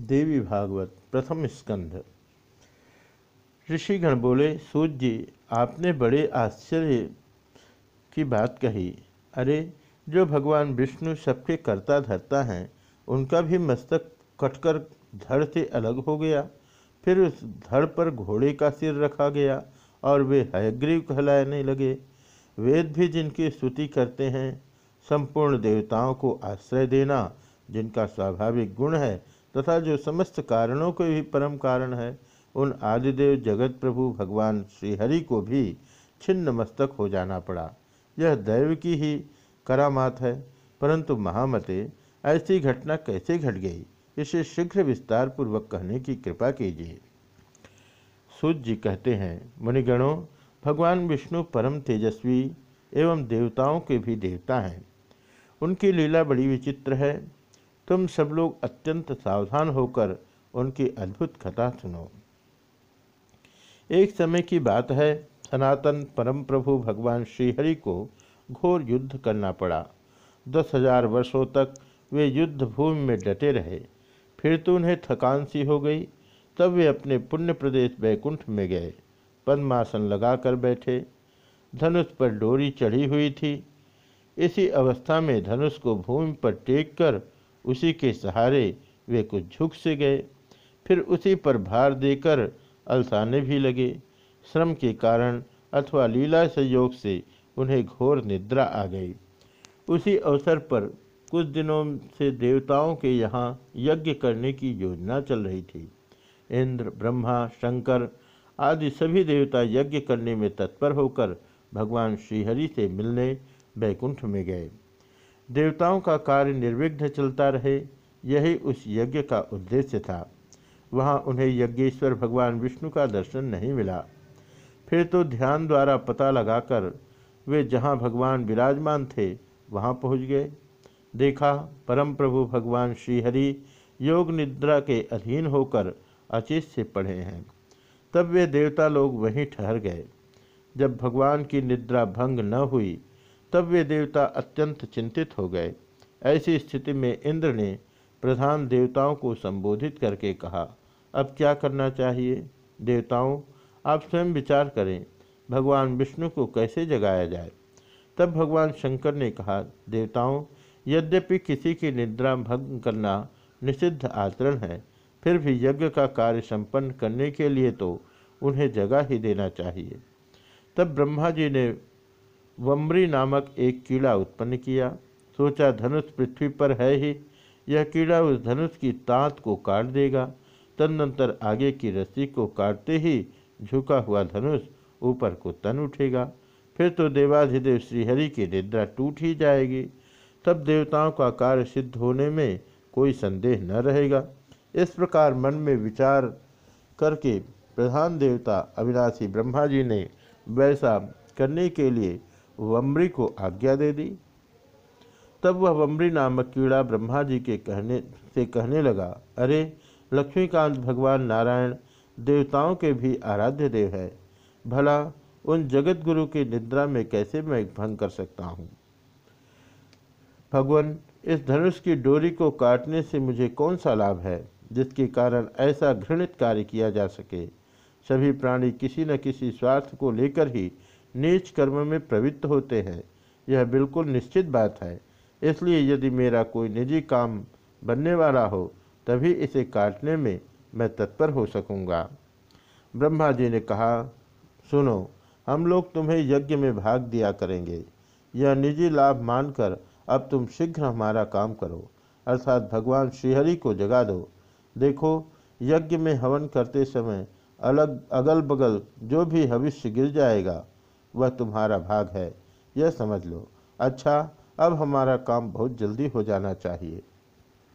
देवी भागवत, प्रथम स्कंध। ऋषिगण बोले, सूत जी, आपने बड़े आश्चर्य की बात कही। अरे, जो भगवान विष्णु सबके कर्ता धरता हैं, उनका भी मस्तक कटकर धड़ से अलग हो गया। फिर उस धड़ पर घोड़े का सिर रखा गया और वे हयग्रीव कहलाने लगे। वेद भी जिनकी स्तुति करते हैं, संपूर्ण देवताओं को आश्रय देना जिनका स्वाभाविक गुण है तथा जो समस्त कारणों के भी परम कारण है, उन आदिदेव जगत प्रभु भगवान श्रीहरि को भी छिन्न मस्तक हो जाना पड़ा। यह दैव की ही करामात है, परंतु महामते ऐसी घटना कैसे घट गई, इसे शीघ्र विस्तार पूर्वक कहने की कृपा कीजिए। सूर्य जी कहते हैं, मुनिगणों, भगवान विष्णु परम तेजस्वी एवं देवताओं के भी देवता हैं। उनकी लीला बड़ी विचित्र है तुम सब लोग अत्यंत सावधान होकर उनकी अद्भुत कथा सुनो। एक समय की बात है, सनातन परम प्रभु भगवान श्रीहरि को घोर युद्ध करना पड़ा। दस हज़ार वर्षों तक वे युद्ध भूमि में डटे रहे। फिर तो उन्हें थकान सी हो गई। तब वे अपने पुण्य प्रदेश बैकुंठ में गए। पद्मासन लगाकर बैठे। धनुष पर डोरी चढ़ी हुई थी। इसी अवस्था में धनुष को भूमि पर टेक कर उसी के सहारे वे कुछ झुक से गए। फिर उसी पर भार देकर अलसाने भी लगे। श्रम के कारण अथवा लीला संयोग से उन्हें घोर निद्रा आ गई। उसी अवसर पर कुछ दिनों से देवताओं के यहाँ यज्ञ करने की योजना चल रही थी। इंद्र, ब्रह्मा, शंकर आदि सभी देवता यज्ञ करने में तत्पर होकर भगवान श्रीहरि से मिलने बैकुंठ में गए। देवताओं का कार्य निर्विघ्न चलता रहे, यही उस यज्ञ का उद्देश्य था। वहाँ उन्हें यज्ञेश्वर भगवान विष्णु का दर्शन नहीं मिला। फिर तो ध्यान द्वारा पता लगाकर वे जहाँ भगवान विराजमान थे, वहाँ पहुँच गए। देखा परम प्रभु भगवान श्रीहरि योग निद्रा के अधीन होकर अचित से पढ़े हैं। तब वे देवता लोग वहीं ठहर गए। जब भगवान की निद्रा भंग न हुई तब वे देवता अत्यंत चिंतित हो गए। ऐसी स्थिति में इंद्र ने प्रधान देवताओं को संबोधित करके कहा, अब क्या करना चाहिए? देवताओं, आप स्वयं विचार करें, भगवान विष्णु को कैसे जगाया जाए? तब भगवान शंकर ने कहा, देवताओं, यद्यपि किसी की निद्रा भंग करना निषिद्ध आचरण है, फिर भी यज्ञ का कार्य संपन्न करने के लिए तो उन्हें जगह ही देना चाहिए। तब ब्रह्मा जी ने वम्री नामक एक कीड़ा उत्पन्न किया। सोचा, धनुष पृथ्वी पर है ही। यह कीड़ा उस धनुष की तांत को काट देगा। तदनंतर आगे की रस्सी को काटते ही झुका हुआ धनुष ऊपर को तन उठेगा। फिर तो देवाधिदेव श्रीहरि की निद्रा टूट ही जाएगी। तब देवताओं का कार्य सिद्ध होने में कोई संदेह न रहेगा। इस प्रकार मन में विचार करके प्रधान देवता अविनाशी ब्रह्मा जी ने वैसा करने के लिए वम्री को आज्ञा दे दी। तब वह वम्री नामक कीड़ा ब्रह्मा जी के कहने, से कहने लगा, अरे, लक्ष्मीकांत भगवान नारायण देवताओं के भी आराध्य देव है। भला, उन जगत गुरु की निद्रा में कैसे मैं भंग कर सकता हूँ? भगवान, इस धनुष की डोरी को काटने से मुझे कौन सा लाभ है, जिसके कारण ऐसा घृणित कार्य किया जा सके? सभी प्राणी किसी न किसी स्वार्थ को लेकर ही नीच कर्म में प्रवृत्त होते हैं। यह बिल्कुल निश्चित बात है। इसलिए यदि मेरा कोई निजी काम बनने वाला हो, तभी इसे काटने में मैं तत्पर हो सकूँगा। ब्रह्मा जी ने कहा, सुनो, हम लोग तुम्हें यज्ञ में भाग दिया करेंगे। यह निजी लाभ मानकर अब तुम शीघ्र हमारा काम करो। अर्थात भगवान श्रीहरि को जगा दो। देखो, यज्ञ में हवन करते समय अलग अगल बगल जो भी भविष्य गिर जाएगा वह तुम्हारा भाग है। यह समझ लो। अच्छा अब हमारा काम बहुत जल्दी हो जाना चाहिए।